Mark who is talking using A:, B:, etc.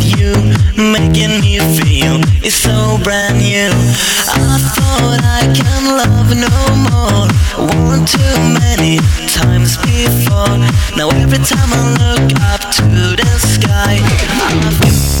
A: of you Making me feel is so brand new. I thought I can love no more. One too many times before. Now every time I look up to the sky I feel